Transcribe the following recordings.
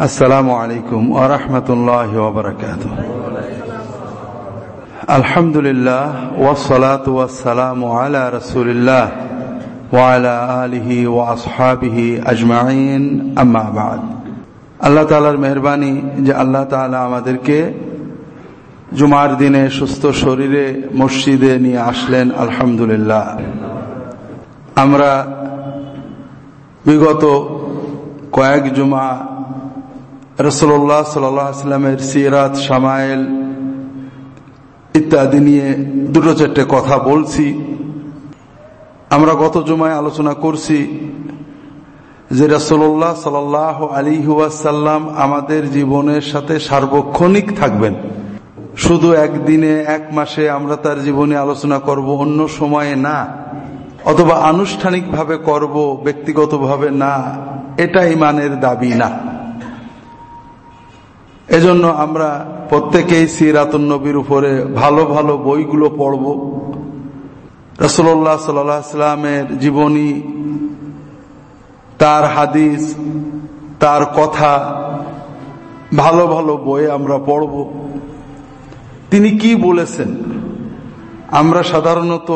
السلام عليكم ورحمة الله وبركاته الحمد لله والصلاة والسلام على رسول الله وعلى آله وأصحابه أجمعين أما بعد আল্লাহ তালার মেহরবানি যে আল্লাহ তালা আমাদেরকে জুমার দিনে সুস্থ শরীরে মসজিদে নিয়ে আসলেন আলহামদুলিল্লাহ আমরা বিগত কয়েক জুমা রসল্লাহ সাল্লামের সিরাত সামাইল ইত্যাদি নিয়ে দুটো চারটে কথা বলছি। আমরা গত জুমায় আলোচনা করছি যে রসল্লাহ সাল আলী ওয়াসাল্লাম আমাদের জীবনের সাথে সার্বক্ষণিক থাকবেন। শুধু একদিনে, এক মাসে আমরা তার জীবনে আলোচনা করব, অন্য সময়ে না। অথবা আনুষ্ঠানিকভাবে করব, ব্যক্তিগতভাবে না। এটা ইমানের দাবি না। এজন্য আমরা প্রত্যেকেই সিরাতুন নবীর উপরে ভালো ভালো বইগুলো পড়ব। রসল্লাহ সাল্লামের জীবনী, তার হাদিস, তার কথা, ভালো ভালো বই আমরা পড়ব। তিনি কি বলেছেন? আমরা সাধারণত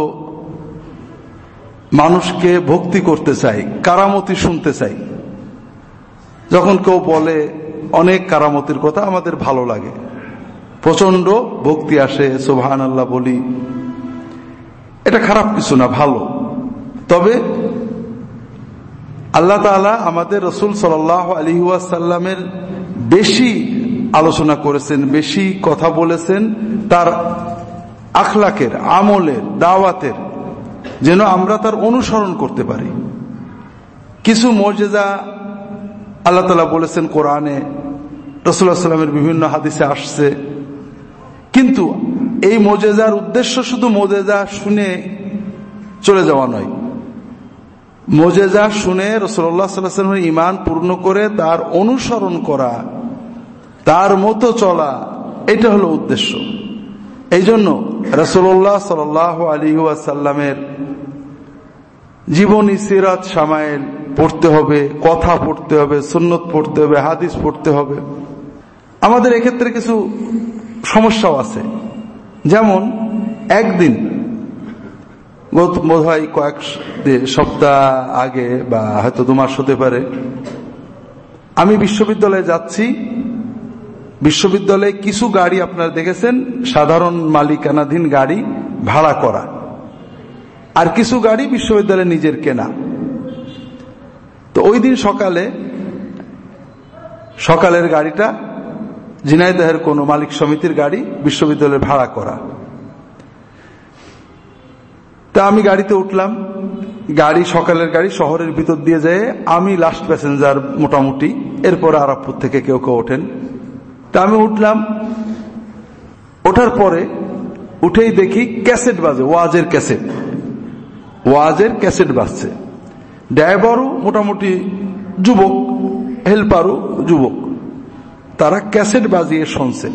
মানুষকে ভক্তি করতে চাই, কারামতি শুনতে চাই। যখন কেউ বলে অনেক কারামতির কথা আমাদের ভালো লাগে। প্রচণ্ড ভক্তি আসে সোভান আল্লাহ বলি। এটা খারাপ কিছু না, ভালো। তবে আল্লাহ তালা আমাদের রসুল সাল আলী সাল্লামের বেশি আলোচনা করেছেন, বেশি কথা বলেছেন, তার আখলাকের, আমলের, দাওয়াতের, যেন আমরা তার অনুসরণ করতে পারি। কিছু মর্যাদা আল্লাহ তালা বলেছেন কোরআনে রসুল্লাহ সাল্লামের বিভিন্ন হাদিসে আসছে। কিন্তু এই মোজেজার উদ্দেশ্য শুধু মোজেজা শুনে চলে যাওয়া নয়। মোজেজা শুনে রসল্লাহ সাল্লামের ইমান পূর্ণ করে তার অনুসরণ করা, তার মতো চলা, এটা হলো উদ্দেশ্য। এই জন্য রসল্লাহ সাল আলী সাল্লামের জীবনী সিরাত সামাইল পড়তে হবে, কথা পড়তে হবে, সুন্নত পড়তে হবে, হাদিস পড়তে হবে। আমাদের এক্ষেত্রে কিছু সমস্যাও আছে। যেমন, একদিন বোধ হয় কয়েক সপ্তাহ আগে বা হয়তো দু মাস হতে পারে, আমি বিশ্ববিদ্যালয়ে যাচ্ছি। বিশ্ববিদ্যালয়ে কিছু গাড়ি আপনারা দেখেছেন, সাধারণ মালিকানাধীন গাড়ি ভাড়া করা। আর কিছু গাড়ি বিশ্ববিদ্যালয়ে নিজের কেনা। তো ওই দিন সকালে, সকালের গাড়িটা ঝিনাইদহের কোন মালিক সমিতির গাড়ি বিশ্ববিদ্যালয়ে ভাড়া করা। তা আমি গাড়িতে উঠলাম, গাড়ি সকালের গাড়ি শহরের ভিতর দিয়ে যায় আমি লাস্ট প্যাসেঞ্জার মোটামুটি, এরপরে আরবপুর থেকে কেউ কেউ ওঠেন। তা আমি উঠলাম, ওঠার পরে উঠেই দেখি ক্যাসেট বাজে, ওয়াজের ক্যাসেট। ওয়াজের ক্যাসেট বাজছে। ড্রাইভারও মোটামুটি যুবক, হেল্পারও যুবক। তারা ক্যাসেট বাজিয়ে শুনছে।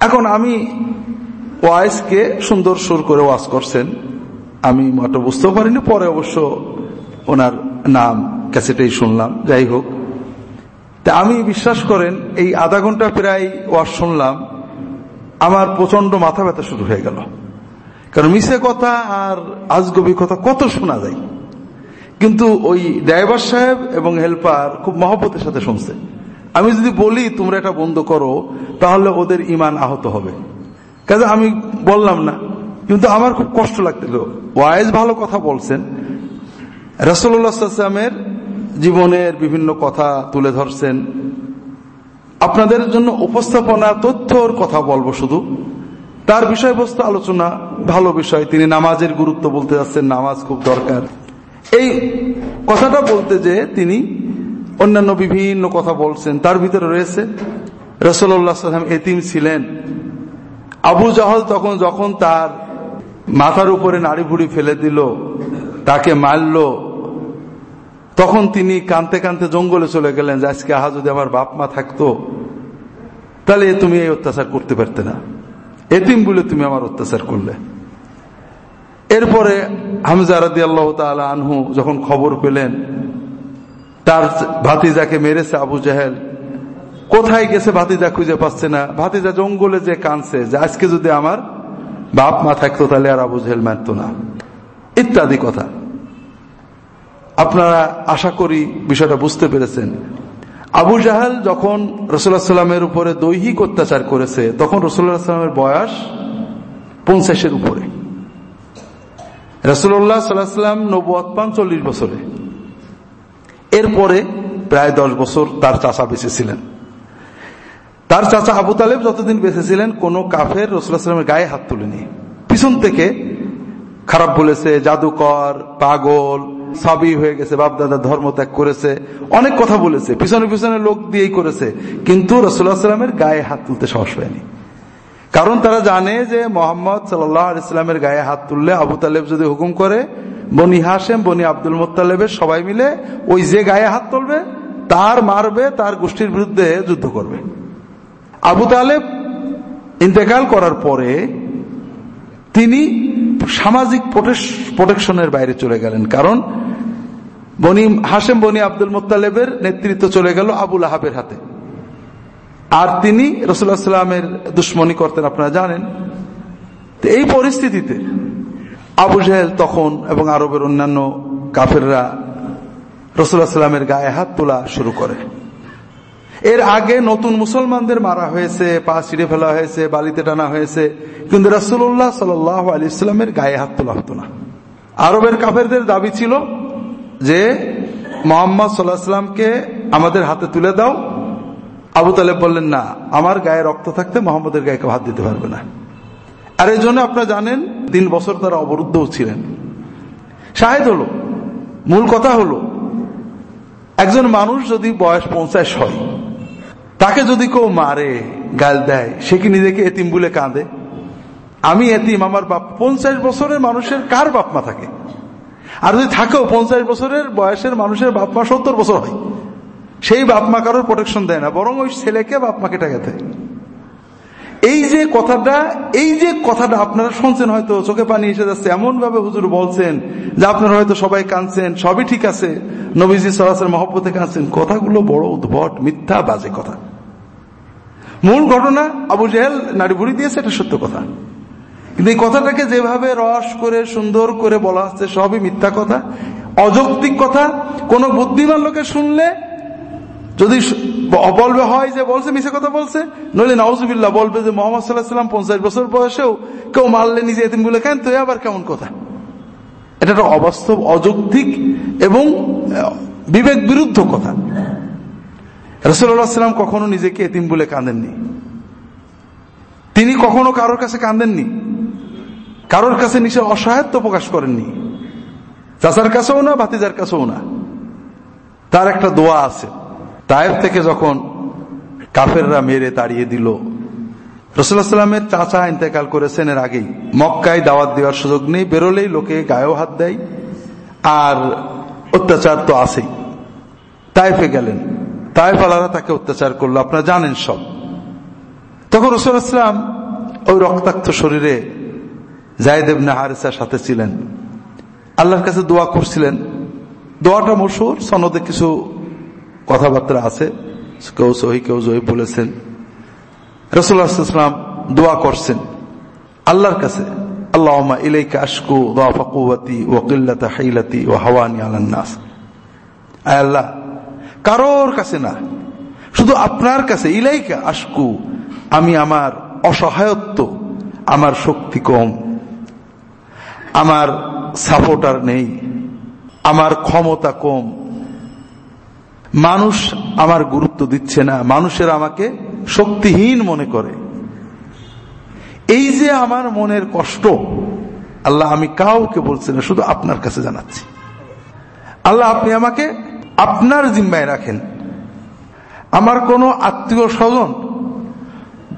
এখন আমি ওয়াইসকে সুন্দর সুর করে ওয়াজ করছেন। আমি মোটা বুঝতেও পারিনি, পরে অবশ্য ওনার নাম ক্যাসেটেই শুনলাম। যাই হোক। তা আমি বিশ্বাস করেন, এই আধা ঘণ্টা প্রায় ওয়াজ শুনলাম, আমার প্রচণ্ড মাথা ব্যথা শুরু হয়ে গেল। কারণ মিশে কথা আর আজগবি কথা কত শোনা যায়? কিন্তু ওই ড্রাইভার সাহেব এবং হেল্পার খুব মহব্বতের সাথে শুনছে। আমি যদি বলি, তোমরা এটা বন্ধ করো, তাহলে ওদের ইমান আহত হবে। কাজে আমি বললাম না, কিন্তু আমার খুব কষ্ট লাগছিল ওয়াইজ ভালো কথা বলছেন। রসল্লামের জীবনের বিভিন্ন কথা তুলে ধরছেন। আপনাদের জন্য উপস্থাপনা, তথ্যর কথা বলব শুধু। তার বিষয়বস্তু আলোচনা, ভালো বিষয়। তিনি নামাজের গুরুত্ব বলতে যাচ্ছেন, নামাজ খুব দরকার। এই কথাটা বলতে যে তিনি অন্যান্য বিভিন্ন কথা বলছেন, তার ভিতরে রয়েছে রসল্লাহাম এতিম ছিলেন। আবু জাহল তখন যখন তার মাথার উপরে নাড়ি ভুড়ি ফেলে দিল, তাকে মারল, তখন তিনি কানতে কানতে জঙ্গলে চলে গেলেন, যে আজকে আহা যদি আমার বাপ মা থাকতো, তাহলে তুমি এই অত্যাচার করতে পারতে না। এতিম বলে তুমি আমার অত্যাচার করলে। এরপরে হামজা আল্লাহ আনহু যখন খবর পেলেন, তার ভাতিজাকে মেরেছে আবু জাহেল। কোথায় গেছে ভাতিজা খুঁজে পাচ্ছে না। ভাতিজা জঙ্গলে যে কানছে যে আজকে যদি আমার বাপ মা থাকতো তাহলে আর আবু জেহেল মারত না। ইত্যাদি কথা। আপনারা আশা করি বিষয়টা বুঝতে পেরেছেন। আবু জাহাল যখন রসুল্লাহ সাল্লামের উপরে দৈহিক অত্যাচার করেছে, তখন রসুল্লাহ সাল্লামের বয়স পঞ্চাশের উপরে। রসুল্লাহ সাল্লাহাম নব্বত পান চল্লিশ বছরে। এরপরে প্রায় দশ বছর তার চাষা বেঁচে ছিলেন। তার চাচা আবু তালেব যতদিন বেঁচে ছিলেন, কোন কাফের রসুল্লাহামের গায়ে হাত তুলেনি। পিছন থেকে খারাপ বলেছে, জাদুকর, পাগল সবই হয়ে গেছে, বাপদাদা ধর্ম ত্যাগ করেছে, অনেক কথা বলেছে, পিছনে পিছনে লোক দিয়েই করেছে। কিন্তু রসুল্লাহ সাল্লামের গায়ে হাত তুলতে সাহস পায়নি। কারণ তারা জানে যে মোহাম্মদ সাল্লামের গায়ে হাত তুললে আবু তালেব যদি হুকুম করে, বনি হাসেম বনি আব্দুল মোত্তালেবের সবাই মিলে ওই যে গায়ে হাত তুলবে, তার মারবে, তার গোষ্ঠীর বিরুদ্ধে যুদ্ধ করবে। আবু তালেব ইন্তেকাল করার পরে তিনি সামাজিক প্রোটেকশনের বাইরে চলে গেলেন। কারণ বনি হাসেম বনি আব্দুল মোত্তালেবের নেতৃত্ব চলে গেল আবুল আহাবের হাতে। আর তিনি রসুল্লাহ সাল্লামের দুশ্মনী করতেন, আপনারা জানেন। এই পরিস্থিতিতে আবু জাহেল তখন এবং আরবের অন্যান্য কাফেররা রসুল্লাহ সাল্লামের গায়ে হাত তোলা শুরু করে। এর আগে নতুন মুসলমানদের মারা হয়েছে, পা ছিঁড়ে ফেলা হয়েছে, বালিতে টানা হয়েছে, কিন্তু রাসুল্লাহ সাল আলি ইসলামের গায়ে হাত তোলা হতো না। আরবের কাফেরদের দাবি ছিল যে, মোহাম্মদ সাল্লাহ আমাদের হাতে তুলে দাও আবু তালেব বললেন, না, আমার গায়ে রক্ত থাকতে মোহাম্মদের গায়ে কেউ হাত দিতে পারবে না। আর এই জন্য আপনারা জানেন, তিন বছর তারা অবরুদ্ধও ছিলেন। শাহেদ হলো, মূল কথা হলো, একজন মানুষ যদি বয়স পঞ্চাশ হয়, তাকে যদি কেউ মারে, গাল দেয়, সে কি নিজেকে এতিম বলে কাঁদে? আমি এতিম, আমার বাপ পঞ্চাশ বছরের মানুষের কার বাপমা থাকে? আর যদি থাকেও পঞ্চাশ বছরের বয়সের মানুষের বাপমা সত্তর বছর হয় সেই বাপ মা কারোর প্রোটেকশন দেয় না, বরং ওই ছেলেকে বাপ মাকে টাকাতে এই যে কথাটা, এই যে কথাটা আপনারা শুনছেন হয়তো, চোখে পানি এসে যাচ্ছে এমন ভাবে হুজুর বলছেন যে আপনারা হয়তো সবাই কাঁদছেন, সবই ঠিক আছে। নবীজি সরাসের মহব্বতে কাঁদছেন। কথাগুলো বড় উদ্ভট, মিথ্যা, বাজে কথা। মূল ঘটনা, আবু জেহেল নারী ভুড়ি দিয়েছে, এটা সত্য কথা। কিন্তু এই কথাটাকে যেভাবে রস করে, সুন্দর করে বলা হচ্ছে, সবই মিথ্যা কথা। অযৌক্তিক কথা। কোন বুদ্ধিমান লোকে শুনলে যদি বলবে, হয় যে বলছে মিশে কথা বলছে, নইলে নওয়াজুবিল্লাহ বলবে যে মোহাম্মদ সাল্লাহ সাল্লাম পঞ্চাশ বছর বয়সেও কেউ মারলে নিজে এতিম বলে কেন তো আবার কেমন কথা? এটা একটা অবাস্তব, অযৌক্তিক এবং বিবেক বিরুদ্ধ কথা। রসুল্লাহাম কখনো নিজেকে এতিম বলে কাঁদেননি। তিনি কখনো কারোর কাছে কাঁদেননি। কারোর কাছে নিজের অসহায়ত্ব প্রকাশ করেননি। চাচার কাছেও না, ভাতিজার কাছেও না। তার একটা দোয়া আছে। তায়ের থেকে যখন কাফেররা মেরে তাড়িয়ে দিল রসুল্লাহামের চাচা ইন্তেকাল করেছেন এর আগেই। মক্কায় দাওয়াত দেওয়ার সুযোগ নেই, বেরোলেই লোকে গায়েও হাত দেয়, আর অত্যাচার তো আছেই। তাইফে গেলেন। তাইফালারা তাকে অত্যাচার করল, আপনারা জানেন সব। তখন রসুলাম ওই রক্তাক্ত শরীরে জায়দেব নাহারেসার সাথে ছিলেন। আল্লাহর কাছে দোয়া করছিলেন। দোয়াটা মশুর, সনদে কিছু কথাবার্তা আছে। কেউ সহি, কেউ জহি বলেছেন। রসুল্লাহাম দোয়া করছেন। আল্লাহর কাছে ইলাইকা হাইলাতি ও হাওয়ানি আল্লাহ, কারোর কাছে না। শুধু আপনার কাছে, ইলাইকা আমি আমার অসহায়ত্ব, আমার শক্তি কম, আমার সাপোর্টার নেই, আমার ক্ষমতা কম মানুষ আমার গুরুত্ব দিচ্ছে না, মানুষের আমাকে শক্তিহীন মনে করে। এই যে আমার মনের কষ্ট, আল্লাহ আমি কাউকে বলছি না, শুধু আপনার কাছে জানাচ্ছি। আল্লাহ, আপনি আমাকে আপনার জিম্মায় রাখেন। আমার কোনো আত্মীয় স্বজন,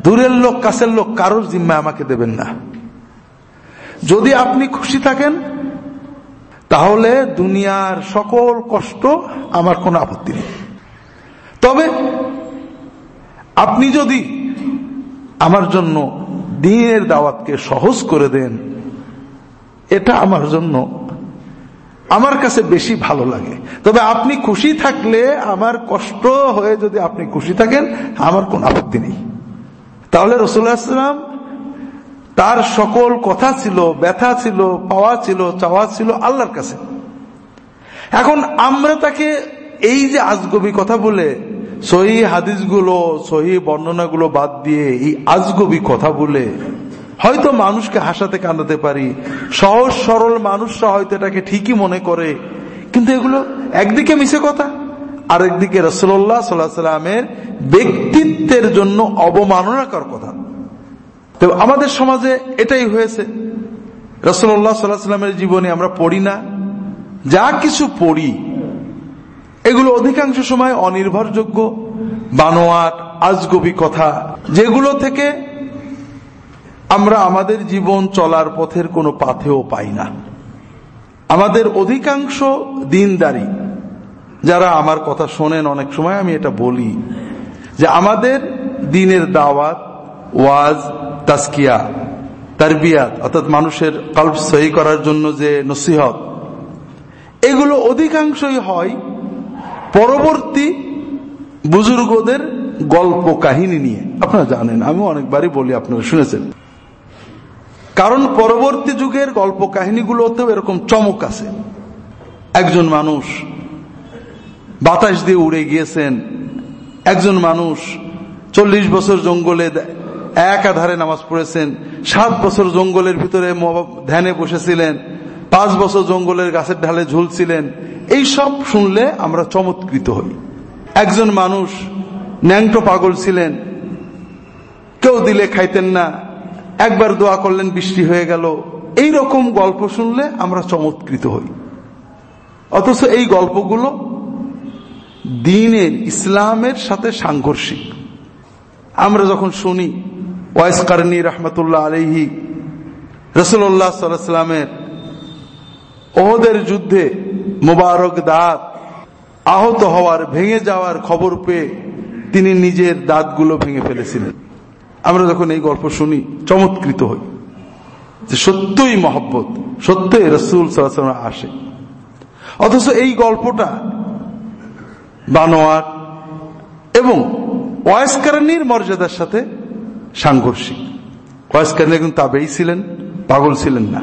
দূরের লোক, কাছের লোক কারোর জিম্মায় আমাকে দেবেন না। যদি আপনি খুশি থাকেন তাহলে দুনিয়ার সকল কষ্ট আমার কোনো আপত্তি নেই। তবে আপনি যদি আমার জন্য দিনের দাওয়াতকে সহজ করে দেন, এটা আমার জন্য আমার কাছে বেশি ভালো লাগে। তবে আপনি খুশি থাকলে আমার কষ্ট হয়ে যদি আপনি খুশি থাকেন, আমার কোন আপত্তি নেই। তাহলে রসুল্লাহাম তার সকল কথা ছিল, ব্যথা ছিল, পাওয়া ছিল, চাওয়া ছিল আল্লাহর কাছে। এখন আমরা তাকে এই যে আজগবি কথা বলে, সহি হাদিসগুলো, সহি বর্ণনাগুলো বাদ দিয়ে এই আজগবি কথা বলে, হয়তো মানুষকে হাসাতে কান্দাতে পারি, সহজ সরল মানুষরা হয়তো এটাকে ঠিকই মনে করে, কিন্তু এগুলো একদিকে মিশে কথা, আরেকদিকে রসল্লাহ সাল্লাহ সাল্লামের ব্যক্তিত্বের জন্য অবমাননাকর কথা। তো আমাদের সমাজে এটাই হয়েছে। রসল্লাহ সাল্লাহ সাল্লামের জীবনে আমরা পড়ি না। যা কিছু পড়ি, এগুলো অধিকাংশ সময় অনির্ভরযোগ্য, বানোয়াট, আজগবি কথা, যেগুলো থেকে আমরা আমাদের জীবন চলার পথের কোনো পাথেও পাই না। আমাদের অধিকাংশ দিনদারি, যারা আমার কথা শোনেন, অনেক সময় আমি এটা বলি, যে আমাদের দিনের দাওয়াত, ওয়াজ তাস্কিয়া তারবিয়াত, অর্থাৎ মানুষের কল্প সহি করার জন্য যে নসিহত, এগুলো অধিকাংশই হয় পরবর্তী বুজুর্গদের গল্প কাহিনী নিয়ে। আপনারা জানেন আমি অনেকবারই বলি, আপনারা শুনেছেন। কারণ পরবর্তী যুগের গল্প কাহিনীগুলোতেও এরকম চমক আছে। একজন মানুষ বাতাস দিয়ে উড়ে গিয়েছেন, একজন মানুষ চল্লিশ বছর জঙ্গলে একাধারে নামাজ পড়েছেন। সাত বছর জঙ্গলের ভিতরে ধ্যানে বসেছিলেন। পাঁচ বছর জঙ্গলের গাছের ঢালে ঝুলছিলেন। এই সব শুনলে আমরা চমৎকৃত হই। একজন মানুষ ন্যাংটো পাগল ছিলেন। কেউ দিলে খাইতেন না। একবার দোয়া করলেন, বৃষ্টি হয়ে গেল। এই রকম গল্প শুনলে আমরা চমৎকৃত হই। অথচ এই গল্পগুলো দিনের ইসলামের সাথে সাংঘর্ষিক। আমরা যখন শুনি ওয়াইস কারণী রহমতুল্লাহ আলহি রসুল্লাহ সাল্লামের ওহদের যুদ্ধে মোবারক দাঁত আহত হওয়ার, ভেঙে যাওয়ার খবর পেয়ে তিনি নিজের দাঁতগুলো ভেঙে ফেলেছিলেন। আমরা যখন এই গল্প শুনি, চমৎকৃত হই যে সত্যই মহব্বত, সত্যই রসুল সাল্লাহ আসে। অথচ এই গল্পটা বানোয়ার এবং ওয়াইসকারানির মর্যাদার সাথে সাংঘর্ষিক। ওয়াইসকারানি কিন্তু তাবেই ছিলেন, পাগল ছিলেন না।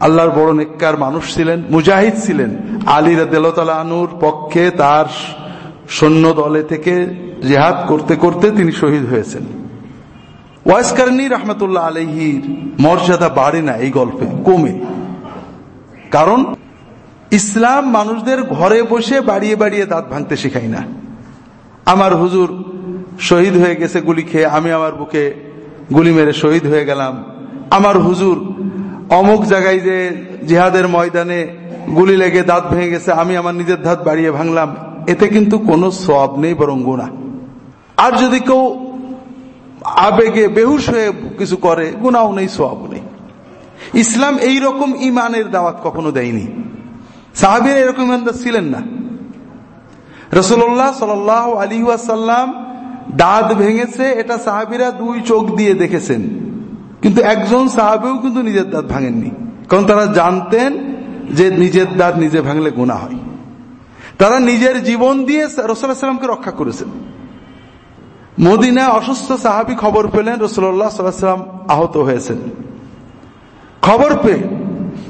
আল্লাহর বড় নেককার মানুষ ছিলেন, মুজাহিদ ছিলেন। আলী রাদেলতালা আনুর পক্ষে তার সৈন্য দলে থেকে জেহাদ করতে করতে তিনি শহীদ হয়েছেন। ওয়াইসকারনি রহমতুল্লাহ আলহির মর্যাদা বাড়ে না এই গল্পে, কমে। কারণ ইসলাম মানুষদের ঘরে বসে বাড়িয়ে বাড়িয়ে দাঁত ভাঙতে শেখায় না। আমার হুজুর শহীদ হয়ে গেছে গুলি খেয়ে, আমি আমার বুকে গুলি মেরে শহীদ হয়ে গেলাম। আমার হুজুর অমুক জায়গায় যে জিহাদের ময়দানে গুলি লেগে দাঁত ভেঙে গেছে, আমি আমার নিজের দাঁত বাড়িয়ে ভাঙলাম। এতে কিন্তু কোনো সব নেই, বরং গুণা আর যদি কেউ আবেগে বেহুশ হয়ে কিছু করে গুণাও নেই সব নেই। ইসলাম এই রকম ইমানের দাওয়াত কখনো দেয়নি। সাহাবির এরকম ছিলেন না। রসুল্লাহ সাল আলী ওয়াসাল্লাম দাঁত ভেঙেছে, এটা সাহাবিরা দুই চোখ দিয়ে দেখেছেন। কিন্তু একজন সাহাবেও কিন্তু নিজের দাঁত ভাঙেননি। কারণ তারা জানতেন যে নিজের দাঁত নিজে ভাঙলে গুণা হয়। তারা নিজের জীবন দিয়ে রসুল্লাহামকে রক্ষা করেছেন। মদিনা অসুস্থ সাহাবি খবর পেলেন রসুল্লাহ সাল্লাম আহত হয়েছেন। খবর পেয়ে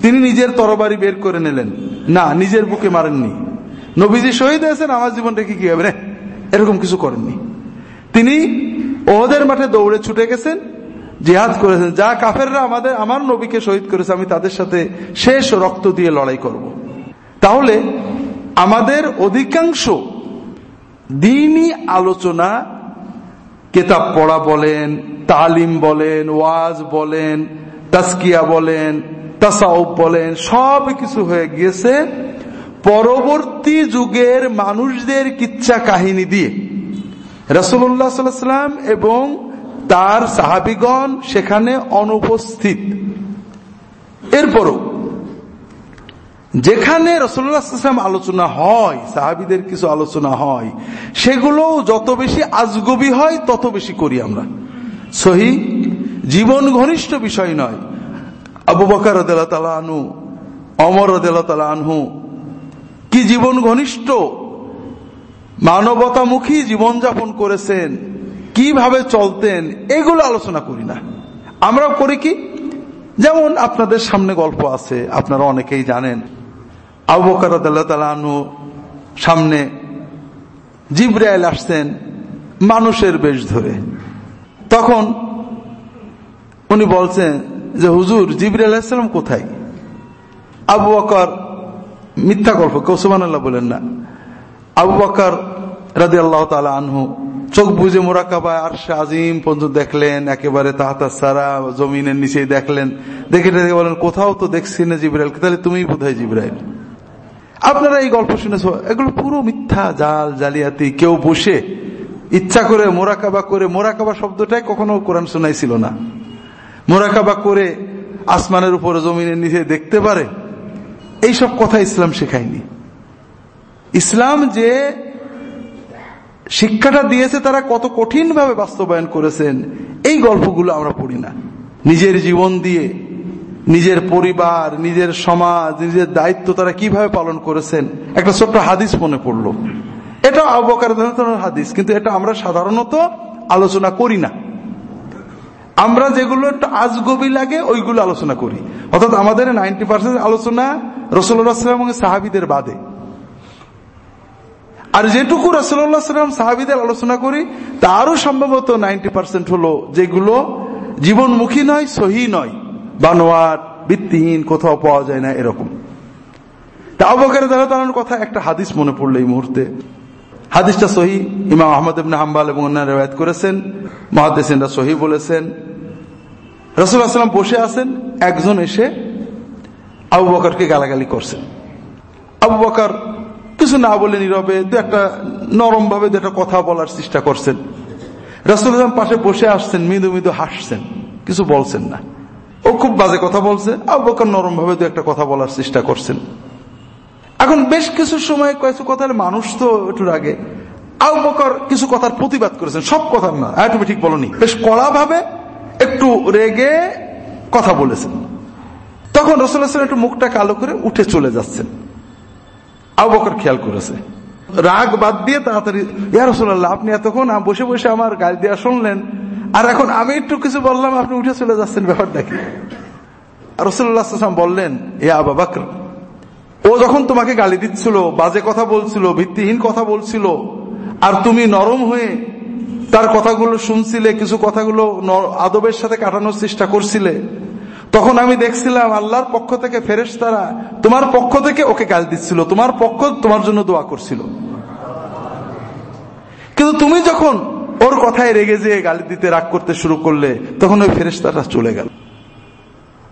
তিনি নিজের তরবারি বের করে নিলেন। না, নিজের বুকে মারেননি। নবীজি শহীদ হয়েছেন, আমার জীবন রেখে কি হবে এরকম কিছু করেননি। তিনি ওহদের মাঠে দৌড়ে ছুটে গেছেন, জিহাদ করেছেন যা কাফেররা আমাদের, আমার নবীকে শহীদ করেছে, আমি তাদের সাথে শেষ রক্ত দিয়ে লড়াই করব। তাহলে আমাদের অধিকাংশ দিনই আলোচনা, কেতাব পড়া বলেন, তালিম বলেন, ওয়াজ বলেন তাস্কিয়া বলেন তাসাউব বলেন, সব কিছু হয়ে গিয়েছে পরবর্তী যুগের মানুষদের কিচ্ছা কাহিনী দিয়ে রসুল্লাহ সাল্লাম এবং তার সাহাবিগণ সেখানে অনুপস্থিত। এরপরও যেখানে রসুল্লাহাম আলোচনা হয়, সাহাবিদের কিছু আলোচনা হয় সেগুলো যত বেশি আজগবি হয়, তত বেশি করি আমরা। সহি জীবন ঘনিষ্ঠ বিষয় নয়। আবু বকার আনু অমর আনহু, কি জীবন ঘনিষ্ঠ মানবতামুখী জীবনযাপন করেছেন, কীভাবে চলতেন, এগুলো আলোচনা করি না। আমরা করি কি? যেমন আপনাদের সামনে গল্প আছে, আপনারা অনেকেই জানেন। আবু বকর সামনে জিব্রাইল আসছেন মানুষের বেশ ধরে। তখন উনি বলছেন যে, হুজুর, জিবরাইল আলাহিসাম কোথায়? আবু বকর মিথ্যা গল্প কৌসুমান আল্লাহ বলেন না। আবু বকর রাজি আল্লাহ তালা আনহু। চোখ বুঝে মোরাকাবায় আর আজিম পর্যন্ত দেখলেন, একেবারে তাহাতা সারা জমিনের নিচেই দেখলেন। দেখে দেখে বলেন, কোথাও তো দেখছি না জিব্রাইল। তাহলে তুমি বোধহয় জিব্রাইল? আপনারা এই গল্প শুনেছ, এগুলো পুরো মিথ্যা, জাল, জালিয়াতি। কেউ বসে ইচ্ছা করে মোরাকাবা করে মোরাকাবা শব্দটাই কখনো কোরআন শোনাইছিল না। মোরাকাবা করে আসমানের উপরে জমিনের নিচে দেখতে পারে। এইসব কথা ইসলাম শেখায়নি। ইসলাম যে শিক্ষাটা দিয়েছে তারা কত কঠিন ভাবে বাস্তবায়ন করেছেন, এই গল্পগুলো আমরা পড়ি না। নিজের জীবন দিয়ে, নিজের পরিবার, নিজের সমাজ, নিজের দায়িত্ব তারা কীভাবে পালন করেছেন, একটা ছোট্ট হাদিস মনে পড়ল। এটা আবকার হাদিস, কিন্তু এটা আমরা সাধারণত আলোচনা করি না। আমরা যেগুলো একটু আজগবি লাগে, ওইগুলো আলোচনা করি। অর্থাৎ আমাদের নাইনটি পার্সেন্ট আলোচনা রসুল্লাহাম এবং সাহাবিদের বাদে। আর যেটুকু রসুল্লাহ সাল্লাম সাহাবিদের আলোচনা করি, তারও সম্ভবত নাইনটি পার্সেন্ট হলো যেগুলো জীবনমুখী নয়, সহি নয়। বানোয়ার ভিত্তিহীন, কোথাও পাওয়া যায় না এরকম। তা অবকারে তার কথা একটা হাদিস মনে পড়ল এই মুহূর্তে। হাদিসটা সহি, ইমাম আহমদ ইবনে হাম্বাল এবং অন্যান্য রেওয়ায়ত করেছেন মহাদেসিনরা সহি বলেছেন। রসুল আসলাম বসে আছেন, একজন এসে আবু বকরকে গালাগালি করছেন। আবু বকর কিছু না বলে নীরবে দু একটা নরম ভাবে একটা কথা বলার চেষ্টা করছেন। রসুল আসলাম পাশে বসে আসছেন, মৃদু মৃদু হাসছেন, কিছু বলছেন না। ও খুব বাজে কথা বলছে, আবু বকর নরম ভাবে দু একটা কথা বলার চেষ্টা করছেন। এখন বেশ কিছু সময় কিছু কথার মানুষ তো একটু আগে। আউ বকর কিছু কথার প্রতিবাদ করেছেন, সব কথার না। তুমি ঠিক বলনি। বেশ কড়া ভাবে একটু রেগে কথা বলেছেন। তখন রসুল্লাহ একটু মুখটা কালো করে উঠে চলে যাচ্ছেন। আউ বকর খেয়াল করেছে। রাগ বাদ দিয়ে তাড়াতাড়ি, ইয়া রসুল্লাহ আপনি এতক্ষণ বসে বসে আমার গাড়ি দেওয়া শুনলেন। আর এখন আমি একটু কিছু বললাম, আপনি উঠে চলে যাচ্ছেন ব্যাপারটা কি? রসুল্লাহ বললেন, ইয়া আবা বাকর, ও যখন তোমাকে গালি দিচ্ছিল, বাজে কথা বলছিল, ভিত্তিহীন কথা বলছিল, আর তুমি নরম হয়ে তার কথাগুলো শুনছিলে, কিছু কথাগুলো আদবের সাথে কাটানোর চেষ্টা করছিলে তখন আমি দেখছিলাম আল্লাহর পক্ষ থেকে ফেরেস তারা তোমার পক্ষ থেকে ওকে গাল দিচ্ছিল, তোমার পক্ষ তোমার জন্য দোয়া করছিল। কিন্তু তুমি যখন ওর কথায় রেগে যেয়ে গালি দিতে রাগ করতে শুরু করলে, তখন ওই ফেরেস্তাটা চলে গেল।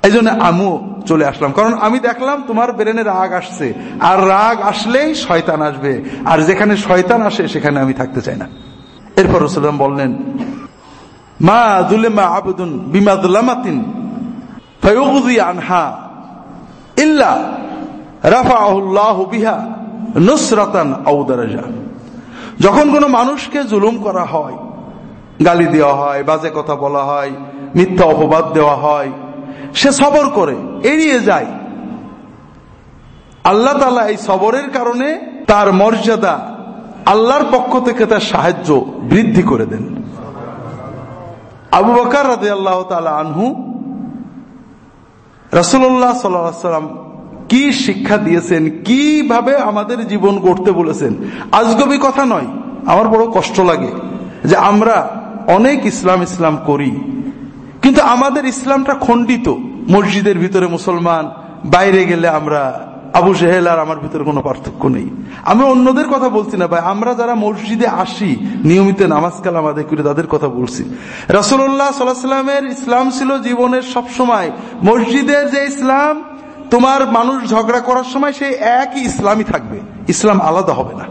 এই জন্য আমিও চলে আসলাম। কারণ আমি দেখলাম তোমার ব্রেনে রাগ আসছে, আর রাগ আসলেই শয়তান আসবে, আর যেখানে শয়তান আসে সেখানে আমি থাকতে চাই না। এরপর বললেন, মা দুলেমা আবেদন বিমাদুল্লামাতিন আনহা ইল্লা রাফাহুল্লাহ বিহা নুসরাতান আউদারাজা যখন কোনো মানুষকে জুলুম করা হয়, গালি দেওয়া হয়, বাজে কথা বলা হয়, মিথ্যা অপবাদ দেওয়া হয়, সে সবর করে, এড়িয়ে যায়। আল্লাহ তালা এই সবরের কারণে তার মর্যাদা আল্লাহর পক্ষ থেকে তার সাহায্য বৃদ্ধি করে দেন। আবু বকার রাজে আল্লাহ আনহু রসুল্লাহ সাল্লাম কি শিক্ষা দিয়েছেন? কীভাবে আমাদের জীবন গড়তে বলেছেন? আজগবি কথা নয়। আমার বড় কষ্ট লাগে যে আমরা অনেক ইসলাম ইসলাম করি। কিন্তু আমাদের ইসলামটা খণ্ডিত। মসজিদের ভিতরে মুসলমান, বাইরে গেলে আমরা আবু সেহেল আর আমার ভিতরে কোনো পার্থক্য নেই। আমি অন্যদের কথা বলছি না ভাই, আমরা যারা মসজিদে আসি, নিয়মিত নামাজ কালাম আদায় করে তাদের কথা বলছি। রসুল্লাহ সাল্লামের ইসলাম ছিল জীবনের সব সময় মসজিদের যে ইসলাম, তোমার মানুষ ঝগড়া করার সময় সেই একই ইসলামই থাকবে। ইসলাম আলাদা হবে না।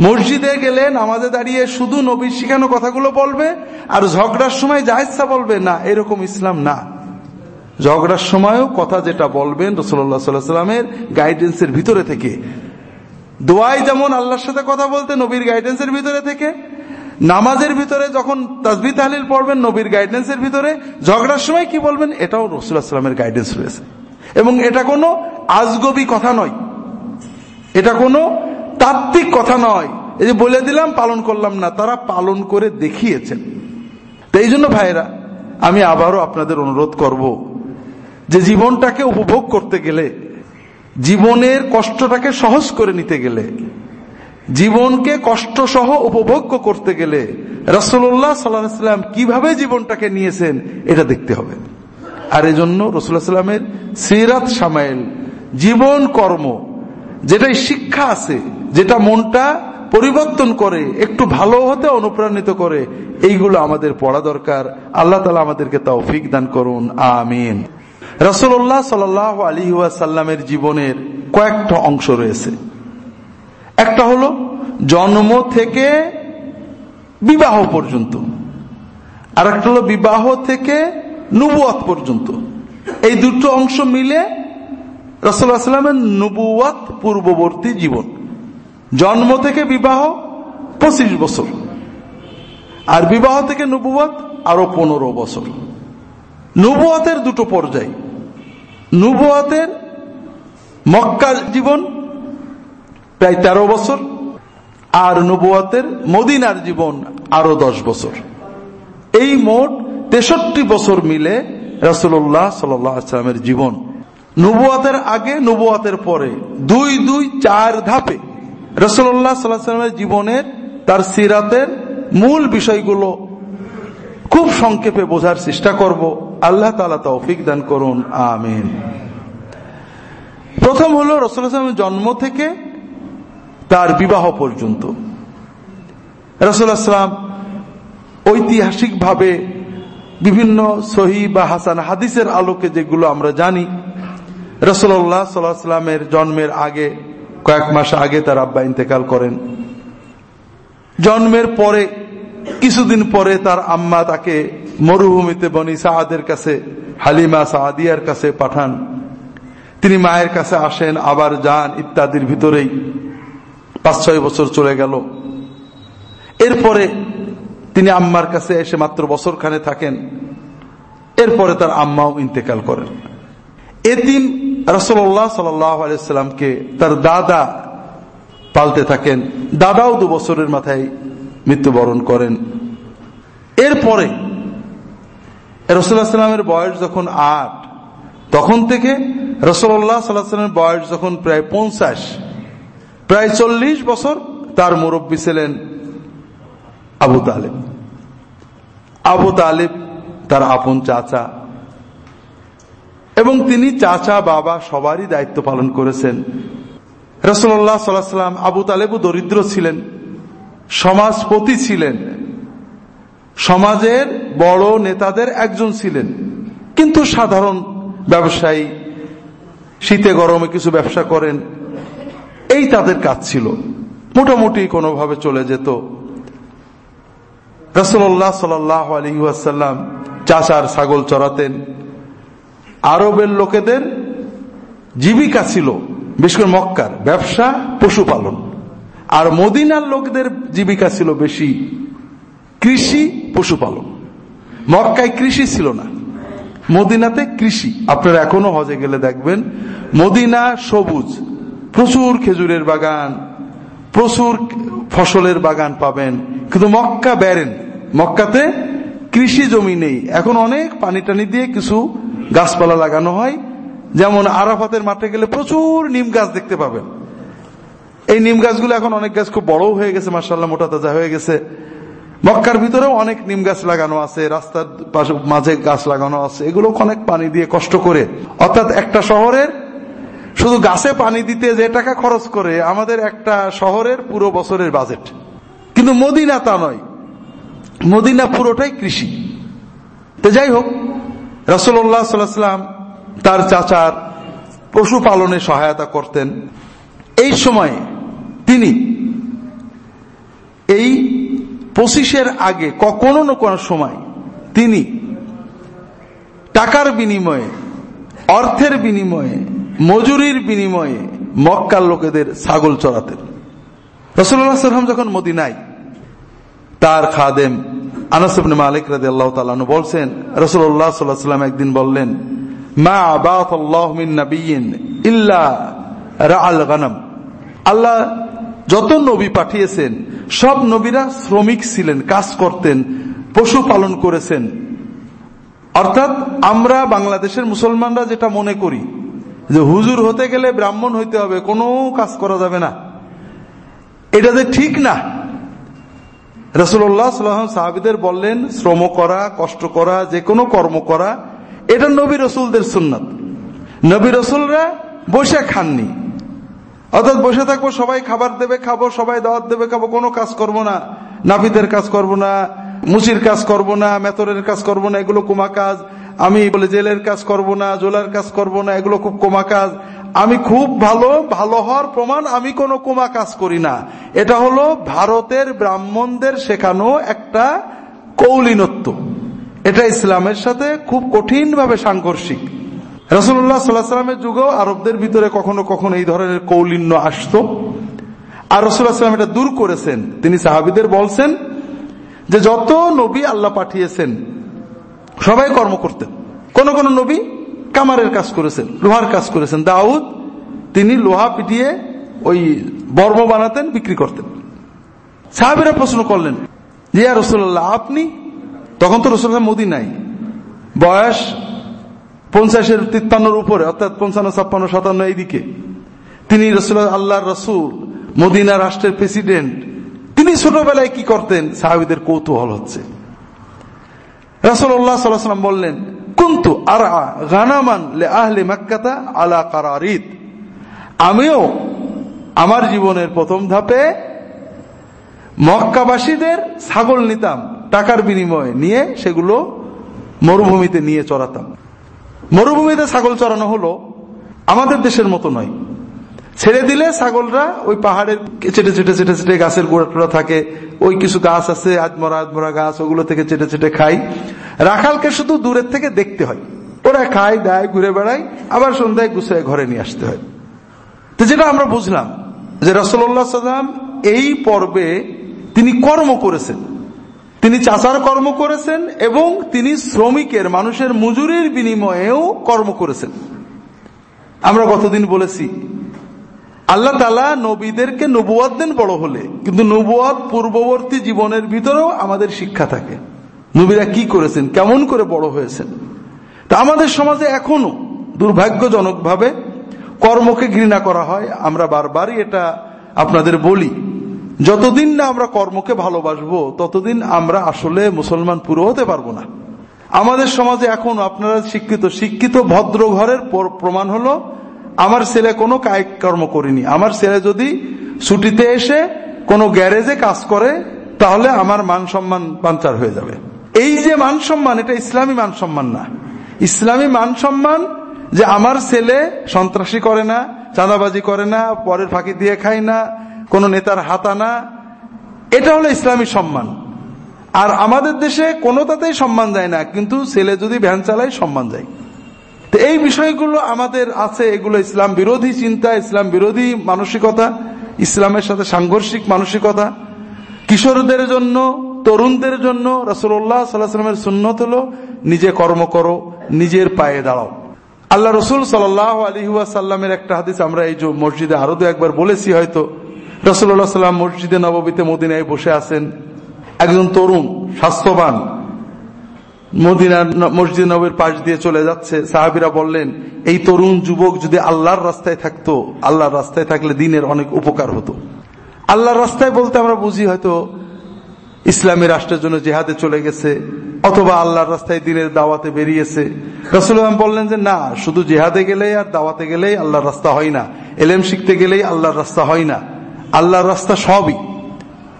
মসজিদে গেলে নামাজে দাঁড়িয়ে শুধু নবীর শিখানো কথাগুলো বলবে, আর ঝগড়ার সময় যা বলবে, না, এরকম ইসলাম না। ঝগড়ার সময়ও কথা যেটা বলবেন রসল্লা সাল্লামের গাইডেন্সের ভিতরে থেকে। দোয়াই যেমন আল্লাহর সাথে কথা বলতে নবীর গাইডেন্সের ভিতরে থেকে, নামাজের ভিতরে যখন তাজবি তাহলিল পড়বেন নবীর গাইডেন্সের ভিতরে, ঝগড়ার সময় কি বলবেন? এটাও রসুল্লাহ সাল্লামের গাইডেন্স রয়েছে। এবং এটা কোনো আজগবি কথা নয়। এটা কোনো তাত্ত্বিক কথা নয়। এই যে বলে দিলাম, পালন করলাম না, তারা পালন করে দেখিয়েছেন। তো এই জন্য ভাইরা আমি আবারও আপনাদের অনুরোধ করব যে জীবনটাকে উপভোগ করতে গেলে, জীবনের কষ্টটাকে সহজ করে নিতে গেলে, জীবনকে কষ্ট সহ উপভোগ্য করতে গেলে রসুল্লাহ সাল্লাম কীভাবে জীবনটাকে নিয়েছেন, এটা দেখতে হবে। আর এজন্য রসুল্লাহ সাল্লামের সিরাত সামাইল, জীবন কর্ম যেটাই শিক্ষা আছে, যেটা মনটা পরিবর্তন করে, একটু ভালো হতে অনুপ্রাণিত করে, এইগুলো আমাদের পড়া দরকার। আল্লাহ তালা আমাদেরকে তৌফিক দান করুন, আমিন। রসুল্লাহ সাল আলী সাল্লামের জীবনের কয়েকটা অংশ রয়েছে। একটা হলো জন্ম থেকে বিবাহ পর্যন্ত। আর একটা হলো বিবাহ থেকে নুবুয়াত পর্যন্ত। এই দুটো অংশ মিলে রসুল্লাহ সাল্লামের নুবুয়াত পূর্ববর্তী জীবন। জন্ম থেকে বিবাহ পঁচিশ বছর। আর বিবাহ থেকে নুবুয়াত আরও পনেরো বছর। নুবুয়াতের দুটো পর্যায়। নুবুয়াতের মক্কা জীবন, প্রায় ১৩ বছর, আর নবুয়াতের মদিনার জীবন আরও দশ বছর। এই মোট তেষট্টি বছর মিলে রসুল্লাহ সাল্লামের জীবন। নবুয়াতের আগে, নবুয়াতের পরে, দুই দুই, চার ধাপে রসুল্লাহ সাল্লামের জীবনের তার সিরাতের মূল বিষয়গুলো খুব সংক্ষেপে বোঝার চেষ্টা করব। আল্লাহ তালা তৌফিক দান করুন, আমিন। প্রথম হলো রসুল্লাহামের জন্ম থেকে তার বিবাহ পর্যন্ত। রসুল্লাহাম ঐতিহাসিকভাবে বিভিন্ন সহি বা হাসান হাদিসের আলোকে যেগুলো আমরা জানি রসুল্লাহ সাল্লামের জন্মের আগে, কয়েক মাস আগে তার আব্বা ইন্তেকাল করেন। জন্মের পরে, কিছুদিন পরে তার আম্মা তাকে মরুভূমিতে বনি সাহাদের কাছে, হালিমা সাহাদিয়ার কাছে পাঠান। তিনি মায়ের কাছে আসেন, আবার যান ইত্যাদির ভিতরেই। পাঁচ ছয় বছর চলে গেল। এরপরে তিনি আম্মার কাছে এসে মাত্র বছর খানে থাকেন। এরপরে তার আম্মাও ইন্তেকাল করেন। এদিন রসল্লাহ সাল্লামকে তার দাদা পালতে থাকেন। দাদাও দু বছরের মাথায় মৃত্যুবরণ করেন। এরপরে রসুল্লাহ সাল্লামের বয়স যখন আট, তখন থেকে রসল্লাহ সাল্লাহামের বয়স যখন প্রায় পঞ্চাশ, প্রায় চল্লিশ বছর তার মুরব্বী ছিলেন আবু তালেব। আবু তালেব তার আপন চাচা এবং তিনি চাচা বাবা সবারই দায়িত্ব পালন করেছেন। রসল্লাহ সাল্লাম আবু তালেবও দরিদ্র ছিলেন, সমাজপতি ছিলেন। সমাজের বড় নেতাদের একজন ছিলেন। কিন্তু সাধারণ ব্যবসায়ী, শীতে গরমে কিছু ব্যবসা করেন, এই তাদের কাজ ছিল। মোটামুটি কোনোভাবে চলে যেত। রসল্লাহ সাল আলহিহাসাল্লাম চাচার ছাগল চড়াতেন আরবের লোকেদের জীবিকা ছিল, বিশেষ করে মক্কার ব্যবসা, পশুপালন। আর মদিনার লোকদের জীবিকা ছিল বেশি। কৃষি পশুপালন মক্কায় কৃষি ছিল না। মদিনাতে কৃষি। আপনারা এখনও হজে গেলে দেখবেন, মদিনা সবুজ। প্রচুর খেজুরের বাগান, প্রচুর ফসলের বাগান পাবেন। কিন্তু মক্কা বেরেন মক্কাতে কৃষি জমি নেই। এখন অনেক পানি টানি দিয়ে কিছু গাছপালা লাগানো হয়। যেমন আরাফাতের মাঠে গেলে প্রচুর নিম গাছ দেখতে পাবেন। এই নিম গাছগুলো এখন অনেক গাছ খুব বড় হয়ে গেছে মার্শাল্লাহ মোটা তাজা হয়ে গেছে। মক্কার ভিতরেও অনেক নিম গাছ লাগানো আছে, রাস্তার পাশে মাঝে গাছ লাগানো আছে, এগুলো অনেক পানি দিয়ে কষ্ট করে। অর্থাৎ একটা শহরের শুধু গাছে পানি দিতে যে টাকা খরচ করে, আমাদের একটা শহরের পুরো বছরের বাজেট। কিন্তু মদিনা তা নয়। মদিনা পুরোটাই কৃষি। তো যাই হোক রসল্লাহ সাল্লাম তার চাচার পশুপালনে সহায়তা করতেন। এই সময়ে তিনি এই পঁচিশের আগে, কখনো না কোনো সময়, তিনি টাকার বিনিময়ে, অর্থের বিনিময়ে, মজুরির বিনিময়ে মক্কার লোকেদের ছাগল চড়াতেন। রসুল্লাহ সাল্লাম যখন মদিনায়, তার খাদেম আনাসবনে মালিক রাজি আল্লাহ তালু বলছেন রসুল্লাহ সাল্লাহ সাল্লাম একদিন বললেন, মা আবাত আল্লাহ ইল্লা আল্লাহ যত নবী পাঠিয়েছেন, সব নবীরা শ্রমিক ছিলেন, কাজ করতেন, পশু পালন করেছেন। অর্থাৎ আমরা বাংলাদেশের মুসলমানরা যেটা মনে করি, যে হুজুর হতে গেলে ব্রাহ্মণ হইতে হবে, কোনো কাজ করা যাবে না। এটা যে ঠিক না। রসুল্লাহ সাল্লাম সাহাবিদের বললেন, শ্রম করা, কষ্ট করা, যে কোনো কর্ম করা, এটা নবী রসুলদের সুন্নত। নবী রসুলরা বসে খাননি। অর্থাৎ বসে থাকব, সবাই খাবার দেবে, খাব, সবাই দাওয়াত দেবে, খাব, কোনো কাজ করব না। নাপিতের কাজ করব না, মুসির কাজ করব না, মেতরের কাজ করব না, এগুলো কুমা কাজ। আমি বলে জেলের কাজ করব না, জোলার কাজ করব না, এগুলো খুব কোমা কাজ। আমি খুব ভালো ভালো হওয়ার প্রমাণ আমি কোনো কোমা কাজ করি না। এটা হলো ভারতের ব্রাহ্মণদের শেখানো একটা কৌলিনত্ব। এটা ইসলামের সাথে খুব কঠিনভাবে ভাবে সাংঘর্ষিক। রসুল্লাহ সাল্লাহ সাল্লামের যুগেও আরবদের ভিতরে কখনো কখনো এই ধরনের কৌলিন্য আসত। আর রসুল্লাহ সাল্লাম এটা দূর করেছেন। তিনি সাহাবিদের বলছেন যে, যত নবী আল্লাহ পাঠিয়েছেন, সবাই কর্ম করতেন। কোন কোন নবী কামারের কাজ করেছেন, লোহার কাজ করেছেন। দাউদ, তিনি লোহা পিটিয়ে ওই বর্ম বানাতেন, বিক্রি করতেন। সাহাবিরা প্রশ্ন করলেন জিয়া রসুল্লাহ আপনি? তখন তো রসুল্লাহ মোদী নাই বয়স পঞ্চাশের তিপ্পান্নর উপরে, অর্থাৎ পঞ্চান্ন, ছাপ্পান্ন, সাতান্ন এইদিকে। তিনি রসুল্লাহ আল্লাহর রসুল, মদিনা রাষ্ট্রের প্রেসিডেন্ট। তিনি ছোটবেলায় কি করতেন? সাহাবিদের কৌতূহল হচ্ছে। রসুল্লাহ সাল্লাম বললেন, কিন্তু আর গানামান আলা কারারিদ? আমিও আমার জীবনের প্রথম ধাপে মক্কাবাসীদের ছাগল নিতাম, টাকার বিনিময়ে নিয়ে সেগুলো মরুভূমিতে নিয়ে চড়াতাম। মরুভূমিতে ছাগল চড়ানো হলো আমাদের দেশের মতো নয়। ছেড়ে দিলে ছাগলরা ওই পাহাড়ের চেটে চেটে চেটে চেটে গাছের গোড়া টোড়া থাকে, ওই কিছু গাছ আছে আজমরা আজমরা গাছ, ওগুলো থেকে চেটে চেটে খাই রাখালকে শুধু দূরের থেকে দেখতে হয়। ওরা খায়, দেয়, ঘুরে বেড়ায়, আবার সন্ধ্যায় গুছায় ঘরে নিয়ে আসতে হয়। তো যেটা আমরা বুঝলাম যে রসল্লাহ সাল্লাম এই পর্বে তিনি কর্ম করেছেন। তিনি চাচার কর্ম করেছেন এবং তিনি শ্রমিকের, মানুষের মজুরির বিনিময়েও কর্ম করেছেন। আমরা কতদিন বলেছি, আল্লাহ তালা নবীদেরকে নবুয়াদ দেন বড় হলে, কিন্তু নবুয়াদ পূর্ববর্তী জীবনের ভিতরেও আমাদের শিক্ষা থাকে। নবীরা কি করেছেন, কেমন করে বড় হয়েছেন? তা আমাদের সমাজে এখনও দুর্ভাগ্যজনকভাবে কর্মকে ঘৃণা করা হয়। আমরা বারবারই এটা আপনাদের বলি। যতদিন না আমরা কর্মকে ভালোবাসবো, ততদিন আমরা আসলে মুসলমান পুরো হতে পারব না। আমাদের সমাজে এখন আপনারা শিক্ষিত শিক্ষিত ভদ্র ঘরের প্রমাণ হলো, আমার ছেলে কোনো কায়িক কর্ম করিনি। আমার ছেলে যদি ছুটিতে এসে কোনো গ্যারেজে কাজ করে, তাহলে আমার মান সম্মান পাঞ্চার হয়ে যাবে। এই যে মান সম্মান, এটা ইসলামী মান সম্মান না। ইসলামী মান সম্মান যে আমার ছেলে সন্ত্রাসী করে না, চাঁদাবাজি করে না, পরের ফাঁকি দিয়ে খায় না কোন নেতার হাতানা এটা হলো ইসলামী সম্মান। আর আমাদের দেশে কোনোটাতেই সম্মান যায় না, কিন্তু ছেলে যদি ভ্যান চালায় সম্মান যায়। তো এই বিষয়গুলো আমাদের আছে, এগুলো ইসলাম বিরোধী চিন্তা, ইসলাম বিরোধী মানসিকতা, ইসলামের সাথে সাংঘর্ষিক মানসিকতা। কিশোরদের জন্য, তরুণদের জন্য রসুল্লাহ সাল্লাহামের সুন্নত হলো, নিজে কর্ম করো, নিজের পায়ে দাঁড়াও। আল্লাহ রসুল সাল্লাহ আলহিহাসাল্লামের একটা হাদিস আমরা এই যে মসজিদে আরও একবার বলেছি হয়তো। রসুল্লাহ সাল্লাম মসজিদে নবমীতে মদিনায় বসে আছেন। একজন তরুণ, স্বাস্থ্যবান, মদিনার মসজিদ নবীর পাশ দিয়ে চলে যাচ্ছে। সাহাবিরা বললেন, এই তরুণ যুবক যদি আল্লাহর রাস্তায় থাকতো, আল্লাহর রাস্তায় থাকলে দিনের অনেক উপকার হতো। আল্লাহর রাস্তায় বলতে আমরা বুঝি হয়তো ইসলামী রাষ্ট্রের জন্য জেহাদে চলে গেছে, অথবা আল্লাহর রাস্তায় দিনের দাওয়াতে বেরিয়েছে। রসুলাম বললেন যে, না, শুধু জেহাদে গেলেই আর দাওয়াতে গেলেই আল্লাহর রাস্তা হয় না। এলেম শিখতে গেলেই আল্লাহর রাস্তা হয় না। আল্লাহর রাস্তা সবই।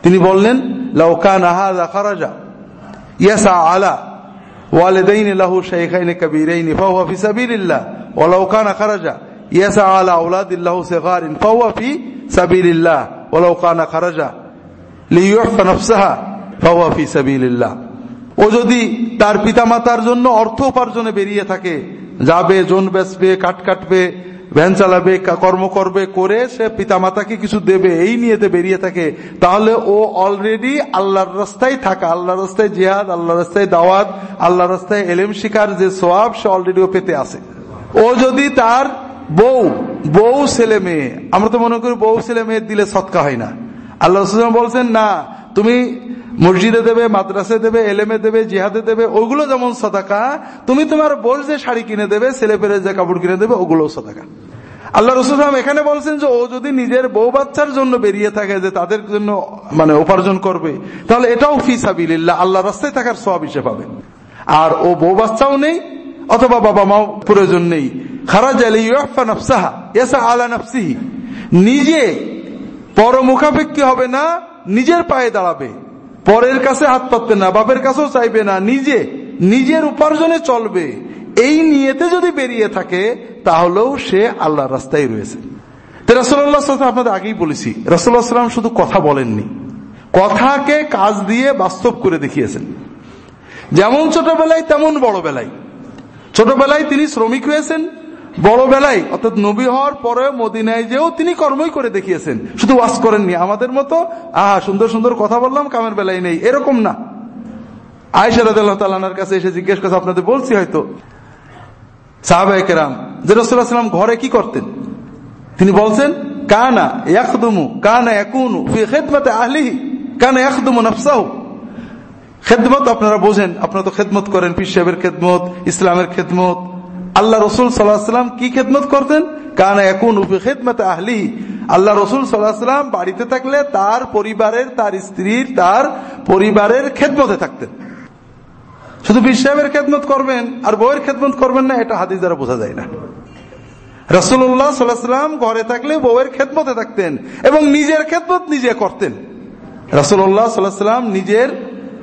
তিনি বললেন লাউকান আহাদা খারাজা, ইয়াসা আলা ওয়ালিদাইন লাহু শাইখাইন কাবীরাইন ফাহুয়া ফি সাবিলিল্লাহ, ওয়া লাউকান খারাজা, ইয়াসা আলা আওলাদিল্লাহু সিগারিন ফাহুয়া ফি সাবিলিল্লাহ, ওয়া লাউকান খারাজা লিইউহফা নাফসাহা ফাহুয়া ফি সাবিলিল্লাহ। ও যদি তার পিতামাতার জন্য অর্থ উপার্জনে বেরিয়ে থাকে, যাবে জোন বেসবে কাট কাটবে ভ্যান চালাবে কর্ম করবে, করে সে পিতামাতাকে কিছু দেবে, এই নিয়েতে বেরিয়ে থাকে। তাহলে ও অলরেডি আল্লাহর রাস্তায় থাকা, আল্লাহর রাস্তায় জিহাদ, আল্লাহর রাস্তায় দাওয়াত, আল্লাহর রাস্তায় এলেম শিকার যে সোয়াব সে অলরেডি ও পেতে আসে। ও যদি তার বউ বউ ছেলে মেয়ে, আমরা তো মনে করি বউ ছেলে মেয়ে দিলে সৎকা হয় না। আল্লাহ বলছেন, না তুমি মসজিদে দেবে মাদ্রাসে দেবে, এলেমে দেবে, জিহাদে দেবে, ওগুলো যেমন সদাকা, তুমি তোমার বোর যে শাড়ি কিনে দেবে ছেলে পেরে যে কাপড় কিনে দেবে ওগুলো সদাকা। আল্লাহ রসুলাম এখানে বলছেন যে, ও যদি নিজের বউ বাচ্চার জন্য বেরিয়ে থাকে যে তাদের জন্য মানে উপার্জন করবে, তাহলে এটাও ফি সাবিল্লাহ আল্লাহ রাস্তায় থাকার সব হিসেবে পাবে আর ও বউ বাচ্চাও নেই, অথবা বাবা মাও প্রয়োজন নেই। খারাজ আলা নফসিহি। নিজে পরমুখাপেক্ষী হবে না নিজের পায়ে দাঁড়াবে। পরের কাছে হাত পাতবে না, বাপের কাছেও চাইবে না, নিজে, নিজের উপার্জনে চলবে। এই নিয়েতে যদি বেরিয়ে থাকে, তাহলেও সে আল্লাহর রাস্তায় রয়েছে। রসল্লাহ আপনাদের আগেই বলেছি রসল্লাহ সাল্লাম শুধু কথা বলেননি। কথাকে কাজ দিয়ে বাস্তব করে দেখিয়েছেন। যেমন ছোটবেলায় তেমন বড় বেলায় ছোটবেলায় তিনি শ্রমিক হয়েছেন বড় বেলায় অর্থাৎ নবী হওয়ার পরে মদিনায় যেও তিনি কর্মই করে দেখিয়েছেন। শুধু ওয়াজ করেননি, আমাদের মতো, আহা, সুন্দর সুন্দর কথা বললাম, কামের বেলায় নেই। এরকম না। আয়সার কাছে এসে জিজ্ঞেস করছে, আপনাদের বলছি হয়তো। সাহাবাহাম যে রসুল্লাহাম ঘরে কি করতেন? তিনি বলছেন, কানা একদমু কানা একুনু খেদমতে আহলিহি, কানা একদমু নফসাহু। খেদমত আপনারা বোঝেন, আপনারা তো খেদমত করেন পিস সাহেবের খেদমত, ইসলামের খেদমত। আল্লাহ রসুল সাল্লাহাম কি খেদমত করতেন? কারণ এখন খেদমত আহলি আল্লাহ রসুল সাল্লাহাম বাড়িতে থাকলে তার পরিবারের, তার স্ত্রীর, তার পরিবারের খেদমতে থাকতেন। শুধু সাহেবের খেদমত করবেন আর বইয়ের খেদমত করবেন না, এটা হাদিস দ্বারা বোঝা যায় না। রসুল্লাহ সাল্লাহাম ঘরে থাকলে বউয়ের খেদমতে থাকতেন এবং নিজের খেদমত নিজে করতেন। রসুল্লাহ সাল্লাহাম নিজের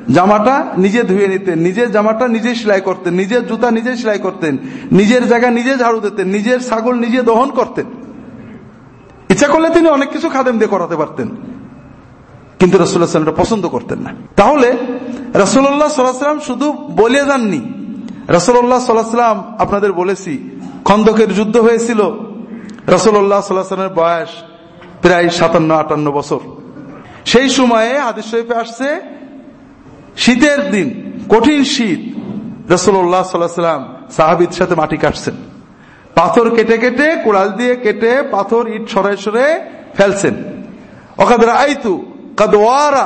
জামাটা নিজে ধুয়ে নিতেন, নিজের জামাটা নিজে সেলাই করতেন, নিজের জুতা নিজে সেলাই করতেন, নিজের জায়গা নিজে ঝাড়ু দিতেন, নিজের ছাগল নিজে দহন করতেন। ইচ্ছা করলে তিনি অনেক কিছু খাদেম দিয়ে করাতে পারতেন। কিন্তু রসুল্লাহামটা পছন্দ করতেন না। তাহলে রসুল্লাহ সাল্লাহাম শুধু বলে যাননি। রসুল্লাহ সাল্লাহাম আপনাদের বলেছি, খন্দকের যুদ্ধ হয়েছিল। রসুল্লাহ সাল্লাহামের বয়স প্রায় সাতান্ন আটান্ন বছর। সেই সময়ে হাদিস শরীফে আসছে শীতের দিন, কঠিন শীত। রসুল্লাহ সাল্লাম সাহাবিদ সাথে মাটি কাটছেন। পাথর কেটে কেটে, কোড়াল দিয়ে কেটে পাথর ইট সরে সরে ফেলছেন। অকাদ আইতু কাদওয়ারা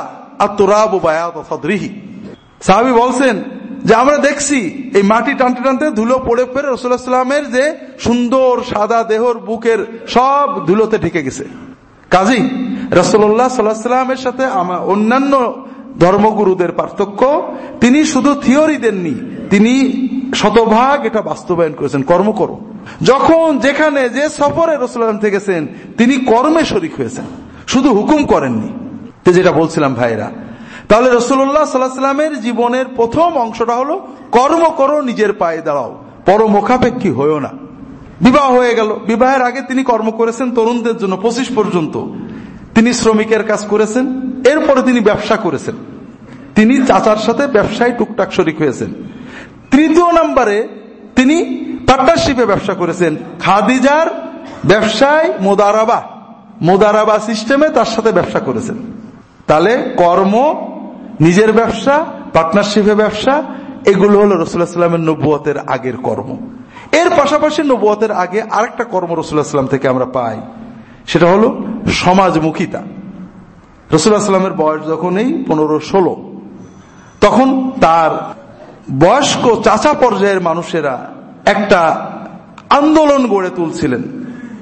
সাহাবি বলছেন যে, আমরা দেখছি এই মাটি টানতে টানতে ধুলো পড়ে পড়ে রসুল্লাহামের যে সুন্দর সাদা দেহর বুকের সব ধুলোতে ঢেকে গেছে। কাজী রসুল্লাহ সাল্লাহ সাল্লামের সাথে অন্যান্য ধর্মগুরুদের পার্থক্য, তিনি শুধু থিওরি দেননি, তিনি শতভাগ এটা বাস্তবায়ন করেছেন, কর্ম করো। যখন যেখানে যে সফরে রসুলাম থেকেছেন, তিনি কর্মে শরিক হয়েছেন, শুধু হুকুম করেননি। যেটা বলছিলাম ভাইরা তাহলে রসুল্লাহ সাল্লাহামের জীবনের প্রথম অংশটা হলো, কর্ম করো নিজের পায়ে দাঁড়াও, পরমুখাপেক্ষী হয়েও না। বিবাহ হয়ে গেল, বিবাহের আগে তিনি কর্ম করেছেন তরুণদের জন্য, পঁচিশ পর্যন্ত। তিনি শ্রমিকের কাজ করেছেন এরপরে তিনি ব্যবসা করেছেন। তিনি চাচার সাথে ব্যবসায় টুকটাক শরিক হয়েছেন। তৃতীয় নম্বরে তিনি পার্টনারশিপে ব্যবসা করেছেন। খাদিজার ব্যবসায় মোদারাবা। মোদারাবা সিস্টেমে তার সাথে ব্যবসা করেছেন। তাহলে কর্ম, নিজের ব্যবসা পার্টনারশিপে ব্যবসা, এগুলো হলো রসুল্লাহ সাল্লামের নবুয়তের আগের কর্ম। এর পাশাপাশি নবুয়তের আগে আরেকটা কর্ম রসুল্লাহ সাল্লাম থেকে আমরা পাই। সেটা হলো সমাজমুখিতা। রসুল্লাহ সাল্লামের বয়স যখন এই পনেরো ষোলো, তখন তার বয়স্ক চাচা পর্যায়ের মানুষেরা একটা আন্দোলন গড়ে তুলছিলেন,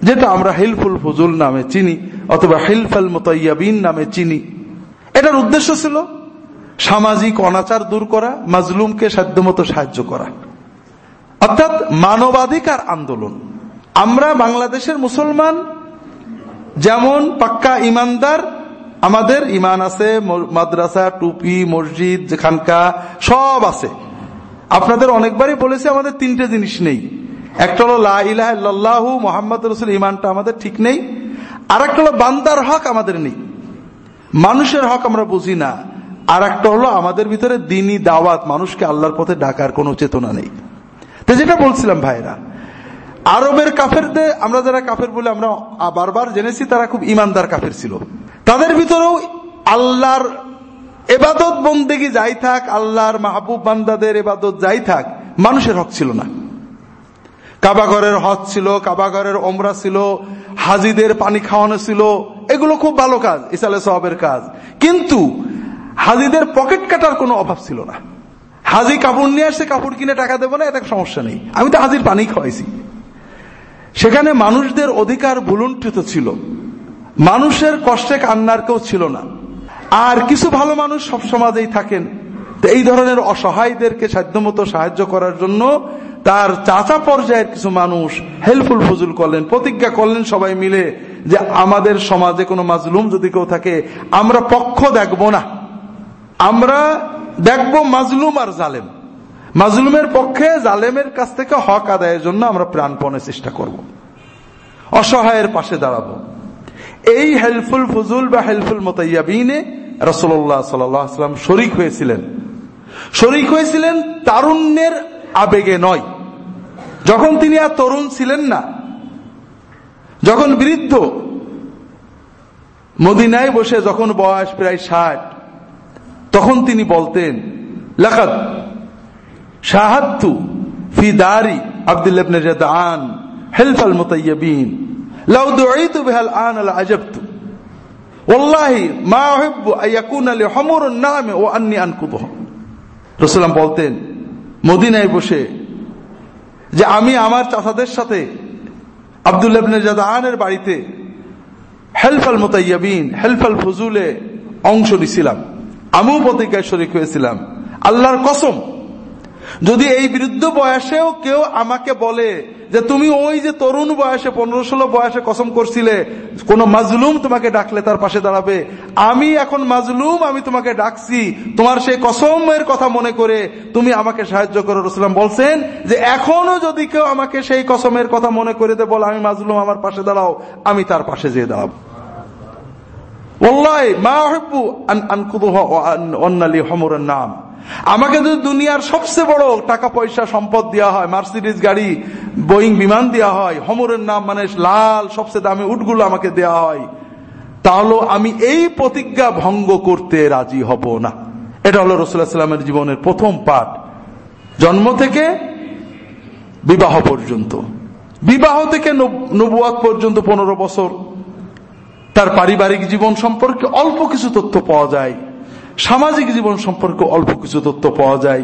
যেটা আমরা হিলফুল ফজুল নামে চিনি অথবা হিলফাল মতাইয়াবিন নামে চিনি। এটার উদ্দেশ্য ছিল সামাজিক অনাচার দূর করা, মাজলুমকে সাধ্যমতো সাহায্য করা। অর্থাৎ মানবাধিকার আন্দোলন। আমরা বাংলাদেশের মুসলমান, যেমন পাক্কা ইমানদার আমাদের ইমান আছে মাদ্রাসা, টুপি, মসজিদ খানকা সব আছে। আপনাদের অনেকবারই বলেছি, আমাদের তিনটে জিনিস নেই। একটা হলো লাহু মোহাম্মদ রসুল ইমানটা আমাদের ঠিক নেই। আর একটা হলো বান্দার হক আমাদের নেই। মানুষের হক আমরা বুঝি না। আর একটা হলো আমাদের ভিতরে দিনই দাওয়াত, মানুষকে আল্লাহর পথে ডাকার কোনো চেতনা নেই। তো যেটা বলছিলাম ভাইরা আরবের কাফেরদের, আমরা যারা কাফের বলে আমরা বারবার জেনেছি, তারা খুব ইমানদার কাফের ছিল। তাদের ভিতরেও আল্লাহর এবাদত বন্দেগি যাই থাক, আল্লাহর মাহবুব বান্দাদের এবাদত যাই থাক, মানুষের হক ছিল না। কাবাগরের হজ ছিল কাবাগরের ওমরা ছিল, হাজিদের পানি খাওয়ানো ছিল, এগুলো খুব ভালো কাজ, ইসালে সবের কাজ। কিন্তু হাজিদের পকেট কাটার কোনো অভাব ছিল না। হাজি কাপড় নিয়ে আসছে কাপড় কিনে টাকা দেবো না, এটা সমস্যা নেই। আমি তো হাজির পানি খাওয়াইছি। সেখানে মানুষদের অধিকার ভুলুণ্ঠিত ছিল। মানুষের কষ্টে কান্নার কেউ ছিল না। আর কিছু ভালো মানুষ সব সমাজেই থাকেন। তো এই ধরনের অসহায়দেরকে সাধ্যমতো সাহায্য করার জন্য তার চাচা পর্যায়ের কিছু মানুষ হেল্পফুল ফজুল করলেন, প্রতিজ্ঞা করলেন সবাই মিলে যে আমাদের সমাজে কোনো মাজলুম যদি কেউ থাকে, আমরা পক্ষ দেখব না। আমরা দেখব মাজলুম আর জালেম। মাজলুমের পক্ষে জালেমের কাছ থেকে হক আদায়ের জন্য আমরা প্রাণপণের চেষ্টা করব। অসহায়ের পাশে দাঁড়াবো। এই হেল্পফুল ফজুল বা হেলফুল মতাইয়াবিনে রসল্লাহ সাল্লাম শরিক হয়েছিলেন। শরিক হয়েছিলেন তারুণ্যের আবেগে নয়। যখন তিনি আর তরুণ ছিলেন না, যখন বৃদ্ধ, মদিনায় বসে যখন বয়স প্রায় ষাট, তখন তিনি বলতেন লাকাত শাহাত্তু ফি দারি আব্দুল্লাবনে জাদান হেলফ আল মুতাইয়াবিন। লাউ দুআইতু বিহাল আন আল আজাবতু ওয়াল্লাহি মা উহিব্বু আয়াকুনা লি হুমুরুন নাম ওয়া আন্নি আনকুতুহু রাসূলুল্লাহ বলতেন মদিনায় বসে যে আমি আমার চাচাদের সাথে আবদুল্লাবনে জাদানের বাড়িতে হেলফাল মোতাইয়াবিন হেলফাল ফজুলে অংশ নিছিলাম। আমিও প্রতিজ্ঞায় শরিক হয়েছিলাম। আল্লাহর কসম যদি এই বৃদ্ধ বয়সেও কেউ আমাকে বলে যে তুমি ওই যে তরুণ বয়সে, পনেরো ষোলো বয়সে কসম করছিলে, কোন মাজলুম তোমাকে ডাকলে তার পাশে দাঁড়াবে। আমি এখন মাজলুম, আমি তোমাকে ডাকছি। তোমার সেই কসমের কথা মনে করে তুমি আমাকে সাহায্য করো। রসুলাম বলছেন যে এখনও যদি কেউ আমাকে সেই কসমের কথা মনে করে দে বল, আমি মাজলুম, আমার পাশে দাঁড়াও, আমি তার পাশে যেয়ে দাঁড়াবো। নাম আমাকে যদি দুনিয়ার সবচেয়ে বড় টাকা, পয়সা, সম্পদ দেওয়া হয় মার্সিডিজ গাড়ি বোয়িং বিমান দেওয়া হয়, হমরের নাম মানে লাল, সবচেয়ে দামি উটগুলো আমাকে দেওয়া হয়, তাহলে আমি এই প্রতিজ্ঞা ভঙ্গ করতে রাজি হব না। এটা হলো রসুল্লাহামের জীবনের প্রথম পাঠ। জন্ম থেকে বিবাহ পর্যন্ত। বিবাহ থেকে নবুয়াদ পর্যন্ত পনেরো বছর। তার পারিবারিক জীবন সম্পর্কে অল্প কিছু তথ্য পাওয়া যায়। সামাজিক জীবন সম্পর্কে অল্প কিছু তথ্য পাওয়া যায়।